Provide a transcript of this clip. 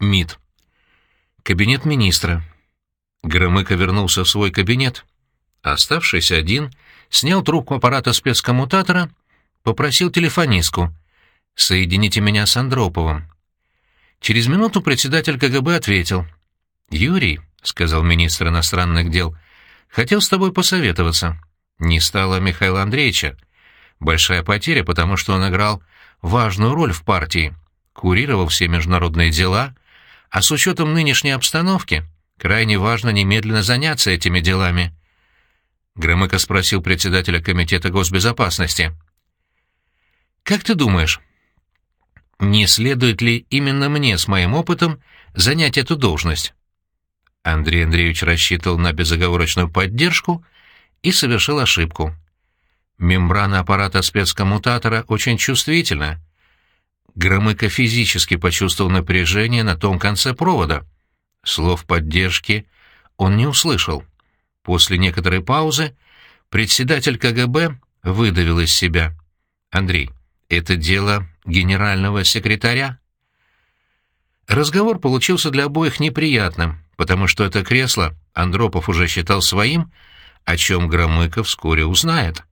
МИД. Кабинет министра. Громыко вернулся в свой кабинет. Оставшись один, снял трубку аппарата спецкоммутатора, попросил телефонистку «Соедините меня с Андроповым». Через минуту председатель КГБ ответил «Юрий», — сказал министр иностранных дел, — «хотел с тобой посоветоваться. Не стало Михаила Андреевича. Большая потеря, потому что он играл важную роль в партии, курировал все международные дела, а с учетом нынешней обстановки крайне важно немедленно заняться этими делами. Громыко спросил председателя Комитета госбезопасности. «Как ты думаешь, не следует ли именно мне с моим опытом занять эту должность?» Андрей Андреевич рассчитывал на безоговорочную поддержку и совершил ошибку. Мембрана аппарата спецкоммутатора очень чувствительна. Громыко физически почувствовал напряжение на том конце провода. Слов поддержки он не услышал. После некоторой паузы председатель КГБ выдавил из себя. «Андрей, это дело генерального секретаря?» Разговор получился для обоих неприятным, потому что это кресло Андропов уже считал своим, о чем Громыко вскоре узнает.